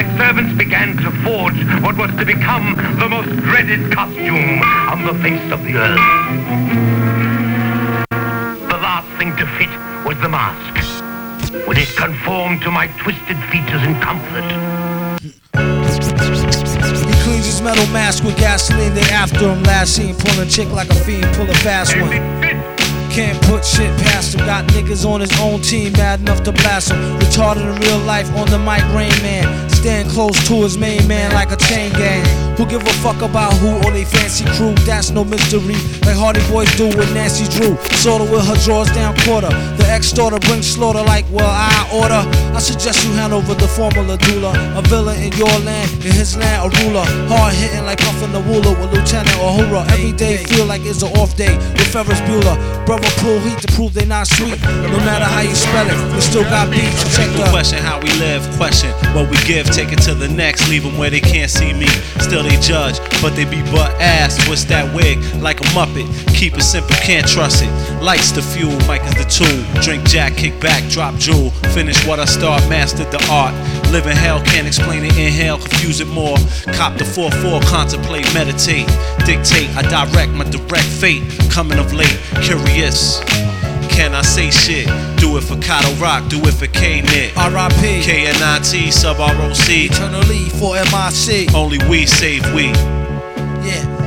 my servants began to forge what was to become the most dreaded costume on the face of the earth. The last thing to fit was the mask. Would it conform to my twisted features in comfort? He cleans his metal mask with gasoline. They after him. Last seen pulling chick like a fiend, pull a fast one. Can't put shit past him. Got niggas on his own team mad enough to blast him. Retarded in real life on the mic, Rain Man. Stand close to his main man like a chain gang. Who give a fuck about who or they fancy crew? That's no mystery. Like Hardy Boys do with Nancy Drew. Sorta with her drawers down quarter. The ex daughter brings slaughter like, well, I order. I suggest you hand over the formula doula. A villain in your land, in his land, a ruler. Hard hitting like puffin' the ruler with Lieutenant Uhura. Every day feel like it's an off day with Ferris Bueller. Brother pull heat to prove they not sweet. No matter how you spell it, we still got beats. Check the question how we live, question what we give, take it to the next, leave them where they can't see me. Still they judge, but they be butt ass. What's that wig like a muppet. Keep it simple, can't trust it. Lights the fuel, mic is the tool. Drink jack, kick back, drop jewel. Finish what I start, mastered the art. Live in hell, can't explain it, inhale, confuse it more. Cop the 4-4, contemplate, meditate. Dictate, I direct my direct fate. Coming of late, curious. Can I say shit? Do it for Kato Rock, do it for K-Nit. R.I.P. K-Nit, sub ROC. Eternally for MIC. Only we save we. Yeah.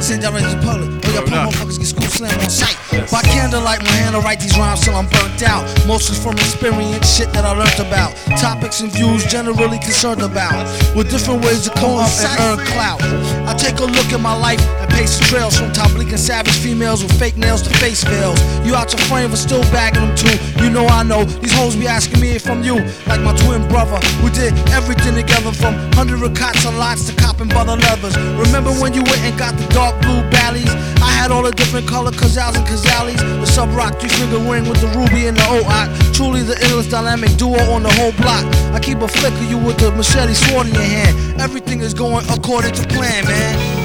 Send y'all ready to public. Y'all Word up. motherfuckers get school slam on sight. By candlelight, my hand to write these rhymes till I'm burnt out. Mostly from experience, shit that I learned about. Topics and views generally concerned about. With different ways to come up and earn clout. I take a look at my life pace the trails from top leaking savage females with fake nails to face veils. You out your frame but still bagging them too. You know I know. These hoes be asking me if I'm you. Like my twin brother. We did everything together from hundred cots and lots to copping butter leathers. Remember when you went and got the dark blue ballies? I had all the different color Cazals and Kazalis. The Subroc three finger ring with the ruby and the OOC. Truly the illest dynamic duo on the whole block. I keep a flick of you with the machete sword in your hand. Everything is going according to plan, man.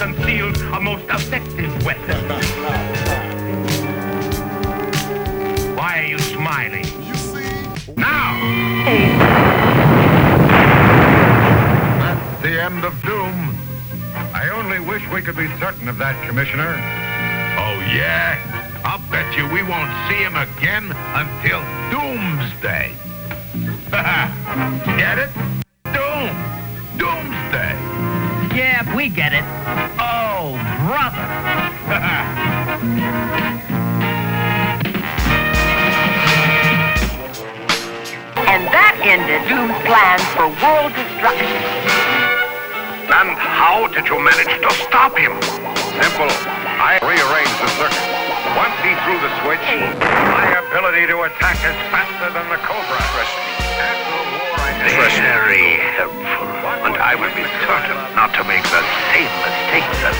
Concealed a most effective weapon. Why are you smiling? You see? Now! That's the end of doom. I only wish we could be certain of that, Commissioner. Oh, yeah? I'll bet you we won't see him again until doomsday. Get it? Doom! Doomsday! Yeah, we get it. Oh, brother. And that ended Doom's plans for world destruction. And how did you manage to stop him? Simple. I rearranged the circuit. Once he threw the switch, my ability to attack is faster than the Cobra. After the war, I Very helpful. And I will be certain not to make the same mistake that